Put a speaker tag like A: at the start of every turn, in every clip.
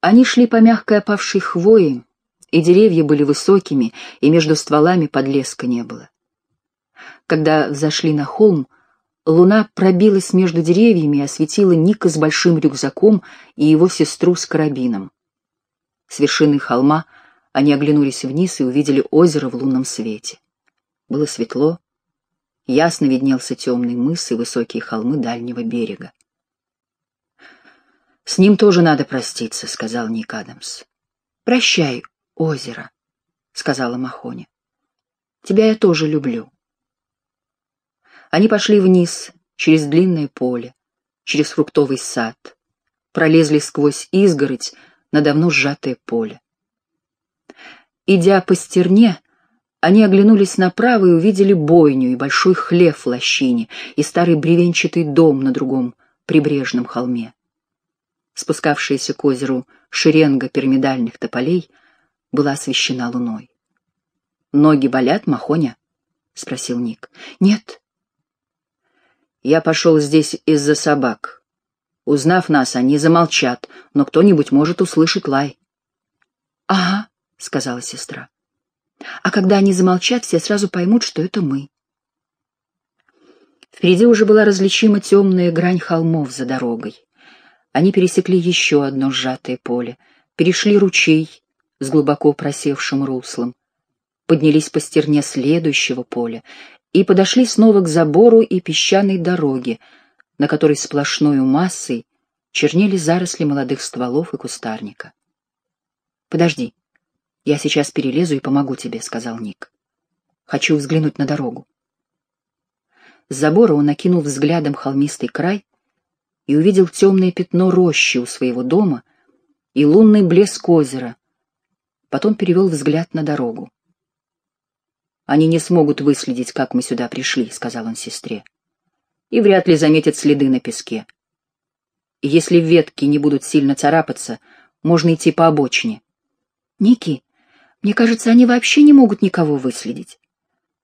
A: Они шли по мягкой опавшей хвои, и деревья были высокими, и между стволами подлеска не было. Когда взошли на холм, луна пробилась между деревьями и осветила Ника с большим рюкзаком и его сестру с карабином. С вершины холма они оглянулись вниз и увидели озеро в лунном свете. Было светло, ясно виднелся темный мыс и высокие холмы дальнего берега. «С ним тоже надо проститься», — сказал Ник Адамс. «Прощай, озеро», — сказала Махоня. «Тебя я тоже люблю». Они пошли вниз, через длинное поле, через фруктовый сад, пролезли сквозь изгородь на давно сжатое поле. Идя по стерне, они оглянулись направо и увидели бойню и большой хлев в лощине и старый бревенчатый дом на другом прибрежном холме. Спускавшаяся к озеру шеренга пирамидальных тополей была освещена луной. «Ноги болят, Махоня?» — спросил Ник. «Нет, я пошел здесь из-за собак. Узнав нас, они замолчат, но кто-нибудь может услышать лай. — Ага, — сказала сестра. — А когда они замолчат, все сразу поймут, что это мы. Впереди уже была различима темная грань холмов за дорогой. Они пересекли еще одно сжатое поле, перешли ручей с глубоко просевшим руслом, поднялись по стерне следующего поля и подошли снова к забору и песчаной дороге, на которой сплошной массой чернели заросли молодых стволов и кустарника. «Подожди, я сейчас перелезу и помогу тебе», — сказал Ник. «Хочу взглянуть на дорогу». С забора он окинул взглядом холмистый край и увидел темное пятно рощи у своего дома и лунный блеск озера. Потом перевел взгляд на дорогу. Они не смогут выследить, как мы сюда пришли, — сказал он сестре. И вряд ли заметят следы на песке. И если ветки не будут сильно царапаться, можно идти по обочине. Ники, мне кажется, они вообще не могут никого выследить.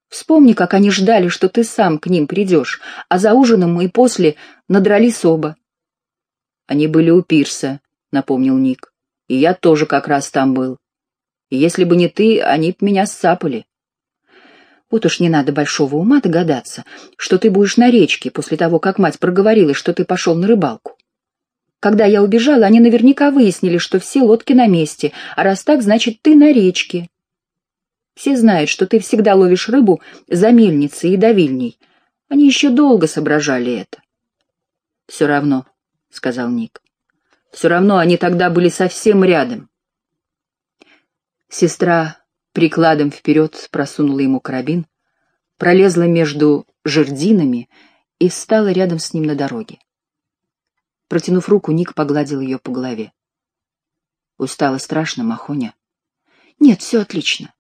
A: Вспомни, как они ждали, что ты сам к ним придешь, а за ужином мы и после надрались оба. Они были у пирса, — напомнил Ник, — и я тоже как раз там был. И если бы не ты, они б меня сцапали. Вот уж не надо большого ума догадаться, что ты будешь на речке после того, как мать проговорила, что ты пошел на рыбалку. Когда я убежала, они наверняка выяснили, что все лодки на месте, а раз так, значит, ты на речке. Все знают, что ты всегда ловишь рыбу за мельницей и давильней. Они еще долго соображали это. — Все равно, — сказал Ник. — Все равно они тогда были совсем рядом. Сестра прикладом вперед просунула ему карабин, пролезла между жердинами и встала рядом с ним на дороге. Протянув руку, Ник погладил ее по голове. «Устала страшно, Махоня?» «Нет, все отлично.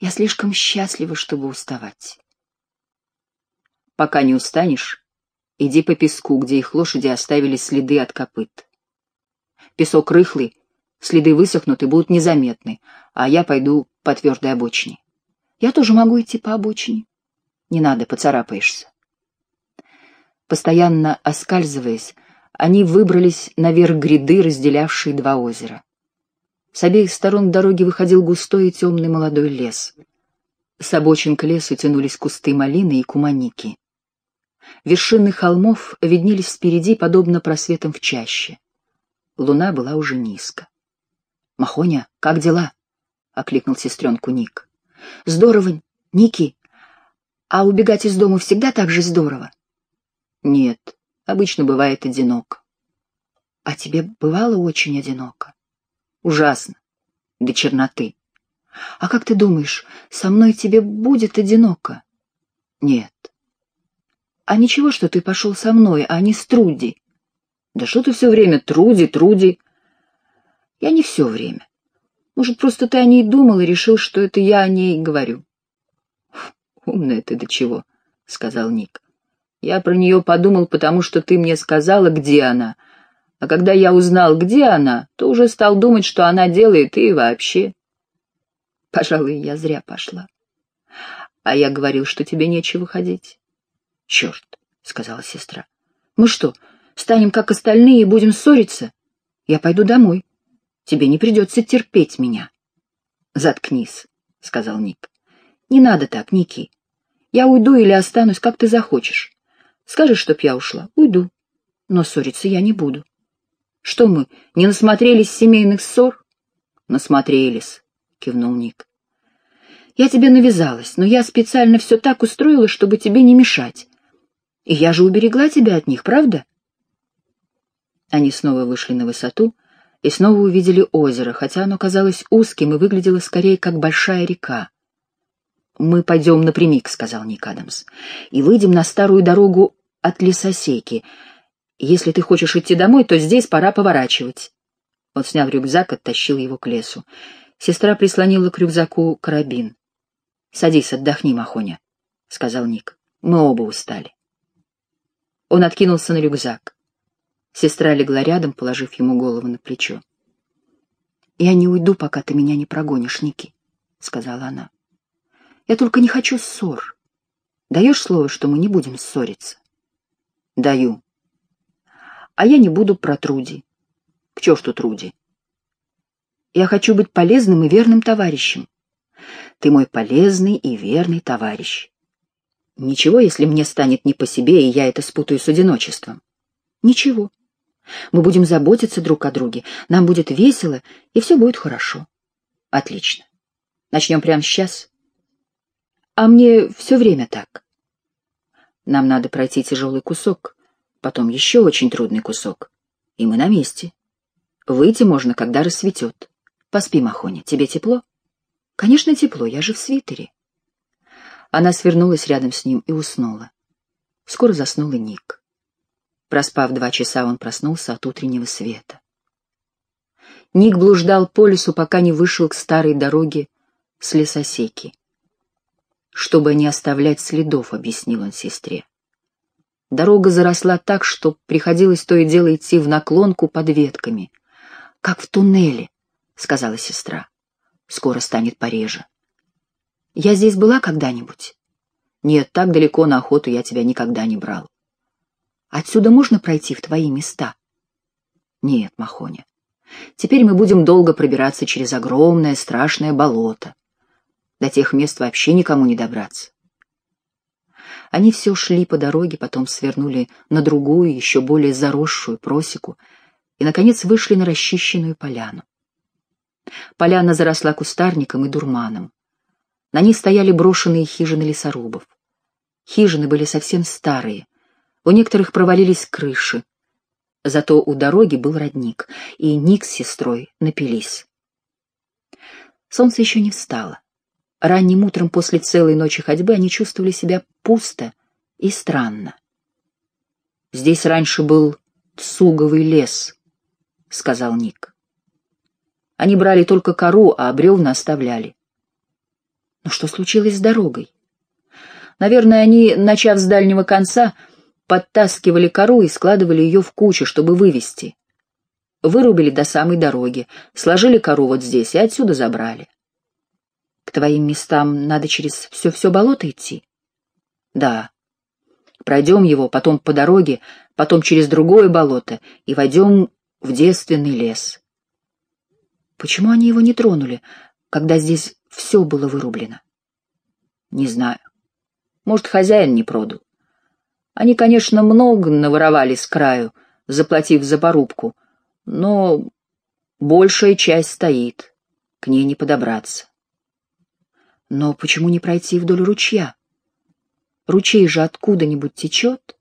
A: Я слишком счастлива, чтобы уставать». «Пока не устанешь, иди по песку, где их лошади оставили следы от копыт. Песок рыхлый, следы высохнут и будут незаметны, а я пойду по твердой обочине. Я тоже могу идти по обочине. Не надо, поцарапаешься. Постоянно оскальзываясь, они выбрались наверх гряды, разделявшие два озера. С обеих сторон дороги выходил густой и темный молодой лес. С обочин к лесу тянулись кусты малины и куманики. Вершины холмов виднелись впереди, подобно просветам в чаще. Луна была уже низко. «Махоня, как дела?» — окликнул сестренку Ник. «Здорово, Ники. А убегать из дома всегда так же здорово?» «Нет, обычно бывает одиноко». «А тебе бывало очень одиноко?» «Ужасно. До черноты». «А как ты думаешь, со мной тебе будет одиноко?» «Нет». «А ничего, что ты пошел со мной, а не с Труди?» «Да что ты все время Труди, Труди?» «Я не все время. Может, просто ты о ней думал и решил, что это я о ней говорю. — Умная ты до чего, — сказал Ник. — Я про нее подумал, потому что ты мне сказала, где она. А когда я узнал, где она, то уже стал думать, что она делает и вообще. Пожалуй, я зря пошла. А я говорил, что тебе нечего ходить. — Черт, — сказала сестра. — Мы что, станем как остальные и будем ссориться? Я пойду домой. Тебе не придется терпеть меня. Заткнись, — сказал Ник. Не надо так, Ники. Я уйду или останусь, как ты захочешь. Скажешь, чтоб я ушла, уйду. Но ссориться я не буду. Что мы, не насмотрелись семейных ссор? Насмотрелись, — кивнул Ник. Я тебе навязалась, но я специально все так устроила, чтобы тебе не мешать. И я же уберегла тебя от них, правда? Они снова вышли на высоту и снова увидели озеро, хотя оно казалось узким и выглядело скорее как большая река. «Мы пойдем напрямик», — сказал Ник Адамс, — «и выйдем на старую дорогу от лесосеки. Если ты хочешь идти домой, то здесь пора поворачивать». Он снял рюкзак, оттащил его к лесу. Сестра прислонила к рюкзаку карабин. «Садись, отдохни, Махоня», — сказал Ник. «Мы оба устали». Он откинулся на рюкзак. Сестра легла рядом, положив ему голову на плечо. «Я не уйду, пока ты меня не прогонишь, Ники», — сказала она. «Я только не хочу ссор. Даешь слово, что мы не будем ссориться?» «Даю. А я не буду про Труди. К черту Труди. Я хочу быть полезным и верным товарищем. Ты мой полезный и верный товарищ. Ничего, если мне станет не по себе, и я это спутаю с одиночеством. Ничего. Мы будем заботиться друг о друге, нам будет весело, и все будет хорошо. Отлично. Начнем прямо сейчас. А мне все время так. Нам надо пройти тяжелый кусок, потом еще очень трудный кусок, и мы на месте. Выйти можно, когда рассветет. Поспи, Махоня, тебе тепло? Конечно, тепло, я же в свитере. Она свернулась рядом с ним и уснула. Скоро заснул и Ник. Проспав два часа, он проснулся от утреннего света. Ник блуждал по лесу, пока не вышел к старой дороге с лесосеки. «Чтобы не оставлять следов», — объяснил он сестре. Дорога заросла так, что приходилось то и дело идти в наклонку под ветками. «Как в туннеле», — сказала сестра скоро станет пореже. Я здесь была когда-нибудь? Нет, так далеко на охоту я тебя никогда не брал. Отсюда можно пройти в твои места? Нет, Махоня. Теперь мы будем долго пробираться через огромное страшное болото. До тех мест вообще никому не добраться. Они все шли по дороге, потом свернули на другую, еще более заросшую просеку и, наконец, вышли на расчищенную поляну. Поляна заросла кустарником и дурманом. На ней стояли брошенные хижины лесорубов. Хижины были совсем старые, у некоторых провалились крыши. Зато у дороги был родник, и Ник с сестрой напились. Солнце еще не встало. Ранним утром после целой ночи ходьбы они чувствовали себя пусто и странно. «Здесь раньше был цуговый лес», — сказал Ник. Они брали только кору, а бревна оставляли. Но что случилось с дорогой? Наверное, они, начав с дальнего конца, подтаскивали кору и складывали ее в кучу, чтобы вывести. Вырубили до самой дороги, сложили кору вот здесь и отсюда забрали. Твоим местам надо через все-все болото идти? Да. Пройдем его, потом по дороге, потом через другое болото и войдем в девственный лес. Почему они его не тронули, когда здесь все было вырублено? Не знаю. Может, хозяин не продал. Они, конечно, много наворовали с краю, заплатив за порубку, но большая часть стоит, к ней не подобраться. Но почему не пройти вдоль ручья? Ручей же откуда-нибудь течет?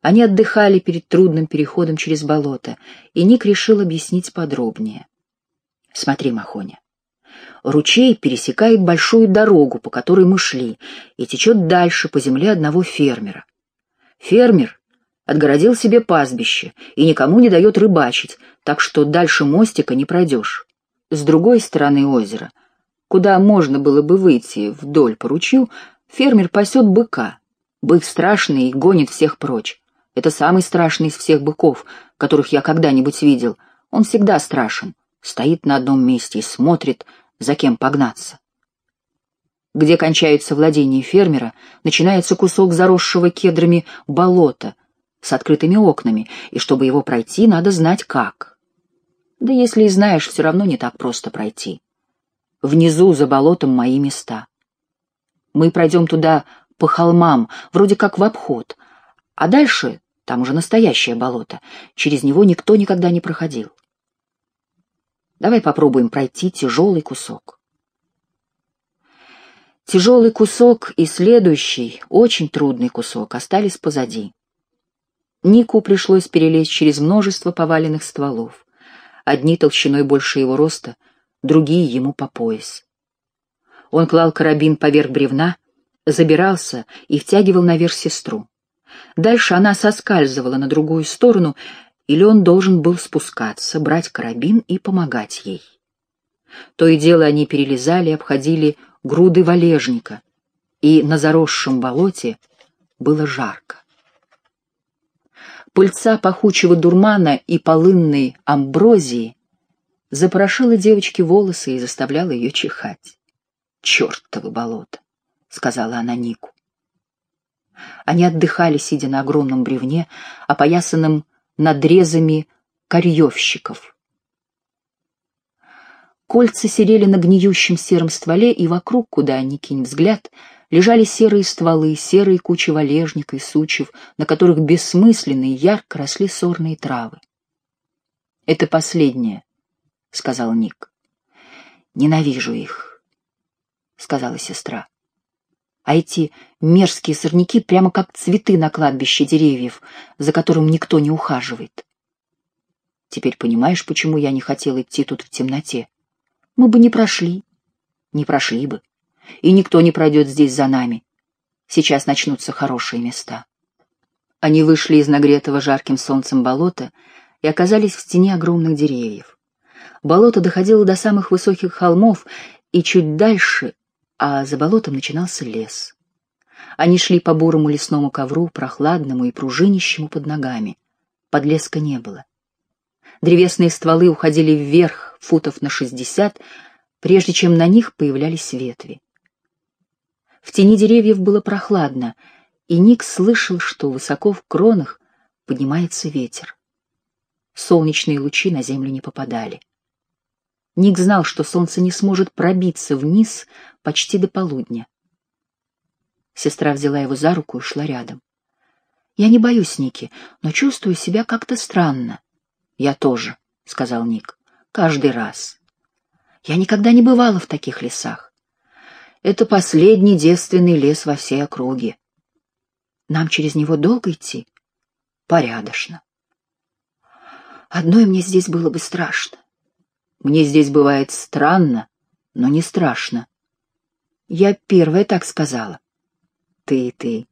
A: Они отдыхали перед трудным переходом через болото, и Ник решил объяснить подробнее. Смотри, Махоня. Ручей пересекает большую дорогу, по которой мы шли, и течет дальше по земле одного фермера. Фермер отгородил себе пастбище и никому не дает рыбачить, так что дальше мостика не пройдешь. С другой стороны озера, куда можно было бы выйти вдоль по фермер пасет быка. Бык страшный и гонит всех прочь. Это самый страшный из всех быков, которых я когда-нибудь видел. Он всегда страшен стоит на одном месте и смотрит, за кем погнаться. Где кончаются владения фермера, начинается кусок заросшего кедрами болота с открытыми окнами, и чтобы его пройти, надо знать как. Да если и знаешь, все равно не так просто пройти. Внизу, за болотом, мои места. Мы пройдем туда по холмам, вроде как в обход, а дальше там уже настоящее болото. Через него никто никогда не проходил. Давай попробуем пройти тяжелый кусок. Тяжелый кусок и следующий, очень трудный кусок, остались позади. Нику пришлось перелезть через множество поваленных стволов. Одни толщиной больше его роста, другие ему по пояс. Он клал карабин поверх бревна, забирался и втягивал наверх сестру. Дальше она соскальзывала на другую сторону, или он должен был спускаться, брать карабин и помогать ей. То и дело они перелезали, обходили груды валежника, и на заросшем болоте было жарко. Пыльца пахучего дурмана и полынной амброзии запорошила девочке волосы и заставляла ее чихать. «Чертово болото!» — сказала она Нику. Они отдыхали, сидя на огромном бревне, опоясанном надрезами корьевщиков — Кольца серели на гниющем сером стволе, и вокруг, куда ни кинь взгляд, лежали серые стволы, серые кучи валежника и сучьев, на которых бессмысленно и ярко росли сорные травы. «Это последнее», — сказал Ник. «Ненавижу их», — сказала сестра. «А эти мерзкие сорняки прямо как цветы на кладбище деревьев, за которым никто не ухаживает. Теперь понимаешь, почему я не хотел идти тут в темноте?» мы бы не прошли. Не прошли бы. И никто не пройдет здесь за нами. Сейчас начнутся хорошие места. Они вышли из нагретого жарким солнцем болота и оказались в тени огромных деревьев. Болото доходило до самых высоких холмов, и чуть дальше, а за болотом начинался лес. Они шли по бурому лесному ковру, прохладному и пружинищему под ногами. Подлеска не было. Древесные стволы уходили вверх футов на шестьдесят, прежде чем на них появлялись ветви. В тени деревьев было прохладно, и Ник слышал, что высоко в кронах поднимается ветер. Солнечные лучи на землю не попадали. Ник знал, что солнце не сможет пробиться вниз почти до полудня. Сестра взяла его за руку и шла рядом. «Я не боюсь Ники, но чувствую себя как-то странно. «Я тоже», — сказал Ник. «Каждый раз. Я никогда не бывала в таких лесах. Это последний девственный лес во всей округе. Нам через него долго идти? Порядочно. Одной мне здесь было бы страшно. Мне здесь бывает странно, но не страшно. Я первая так сказала. Ты и ты.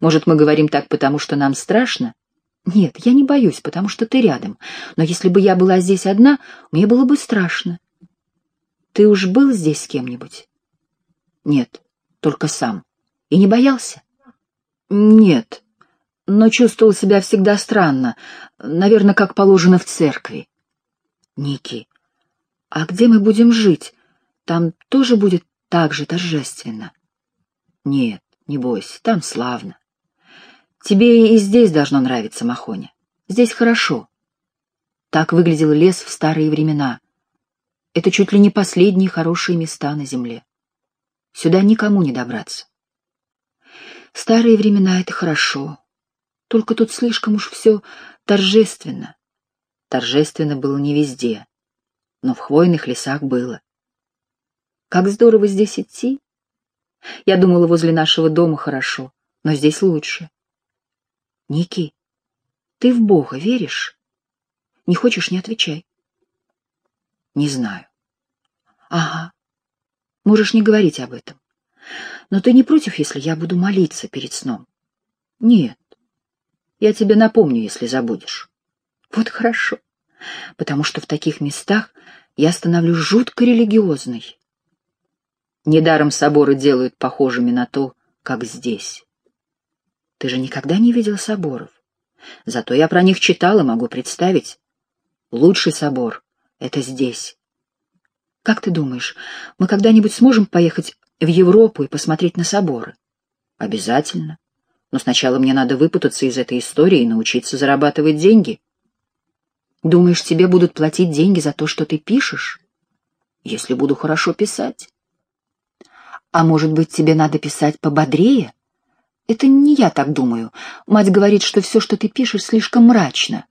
A: Может, мы говорим так, потому что нам страшно? Нет, я не боюсь, потому что ты рядом. Но если бы я была здесь одна, мне было бы страшно. Ты уж был здесь с кем-нибудь? Нет, только сам. И не боялся? Нет, но чувствовал себя всегда странно, наверное, как положено в церкви. Ники, а где мы будем жить? Там тоже будет так же торжественно? Нет, не бойся, там славно. Тебе и здесь должно нравиться, Махоня. Здесь хорошо. Так выглядел лес в старые времена. Это чуть ли не последние хорошие места на земле. Сюда никому не добраться. Старые времена — это хорошо. Только тут слишком уж все торжественно. Торжественно было не везде, но в хвойных лесах было. Как здорово здесь идти. Я думала, возле нашего дома хорошо, но здесь лучше. Ники, ты в Бога веришь? Не хочешь — не отвечай. Не знаю. Ага. Можешь не говорить об этом. Но ты не против, если я буду молиться перед сном? Нет. Я тебе напомню, если забудешь. Вот хорошо. Потому что в таких местах я становлюсь жутко религиозной. Недаром соборы делают похожими на то, как здесь. Ты же никогда не видел соборов. Зато я про них читал и могу представить. Лучший собор — это здесь. Как ты думаешь, мы когда-нибудь сможем поехать в Европу и посмотреть на соборы? Обязательно. Но сначала мне надо выпутаться из этой истории и научиться зарабатывать деньги. Думаешь, тебе будут платить деньги за то, что ты пишешь? Если буду хорошо писать. А может быть, тебе надо писать пободрее? Это не я так думаю. Мать говорит, что все, что ты пишешь, слишком мрачно.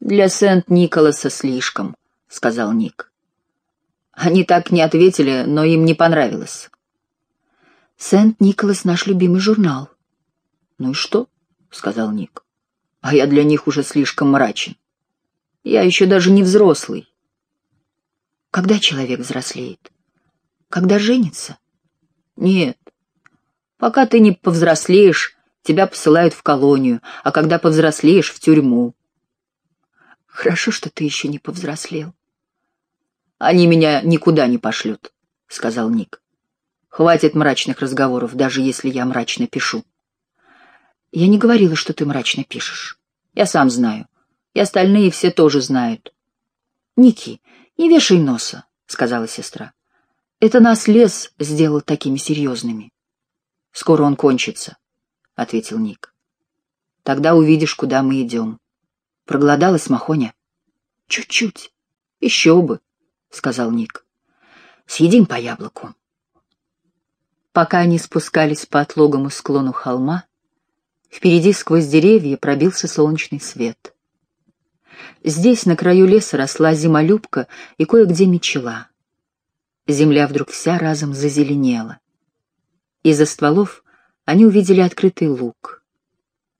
A: Для Сент-Николаса слишком, — сказал Ник. Они так не ответили, но им не понравилось. Сент-Николас — наш любимый журнал. Ну и что? — сказал Ник. А я для них уже слишком мрачен. Я еще даже не взрослый. Когда человек взрослеет? Когда женится? Нет. Пока ты не повзрослеешь, тебя посылают в колонию, а когда повзрослеешь — в тюрьму. Хорошо, что ты еще не повзрослел. Они меня никуда не пошлют, — сказал Ник. Хватит мрачных разговоров, даже если я мрачно пишу. Я не говорила, что ты мрачно пишешь. Я сам знаю. И остальные все тоже знают. Ники, не вешай носа, — сказала сестра. Это нас лес сделал такими серьезными. Скоро он кончится, — ответил Ник. Тогда увидишь, куда мы идем. Проголодалась Махоня? Чуть-чуть. Еще бы, — сказал Ник. Съедим по яблоку. Пока они спускались по отлогому склону холма, впереди сквозь деревья пробился солнечный свет. Здесь, на краю леса, росла зимолюбка и кое-где мечела. Земля вдруг вся разом зазеленела. Из-за стволов они увидели открытый луг,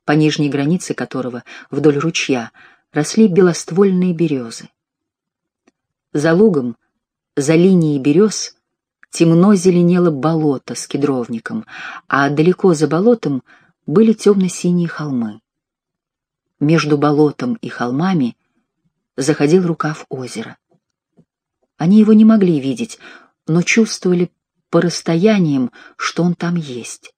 A: по нижней границе которого, вдоль ручья, росли белоствольные березы. За лугом, за линией берез, темно зеленело болото с кедровником, а далеко за болотом были темно-синие холмы. Между болотом и холмами заходил рукав озера. Они его не могли видеть, но чувствовали по расстояниям, что он там есть.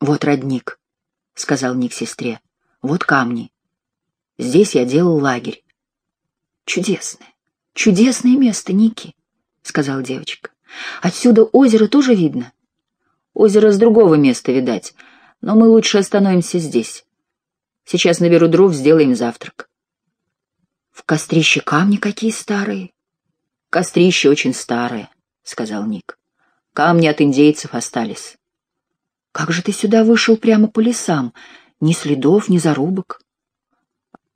A: «Вот родник», — сказал Ник сестре, — «вот камни. Здесь я делал лагерь». «Чудесное, чудесное место, Ники», — сказала девочка. «Отсюда озеро тоже видно?» «Озеро с другого места, видать, но мы лучше остановимся здесь. Сейчас наберу дров, сделаем завтрак». «В кострище камни какие старые?» «Кострище очень старое», — сказал Ник. «Камни от индейцев остались». «Как же ты сюда вышел прямо по лесам? Ни следов, ни зарубок».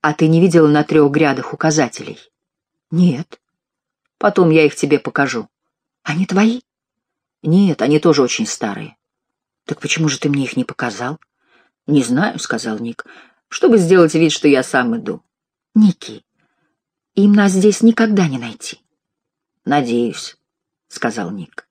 A: «А ты не видела на трех грядах указателей?» «Нет». «Потом я их тебе покажу». «Они твои?» «Нет, они тоже очень старые». «Так почему же ты мне их не показал?» «Не знаю», — сказал Ник, — «чтобы сделать вид, что я сам иду». «Ники, им нас здесь никогда не найти. — Надеюсь, — сказал Ник.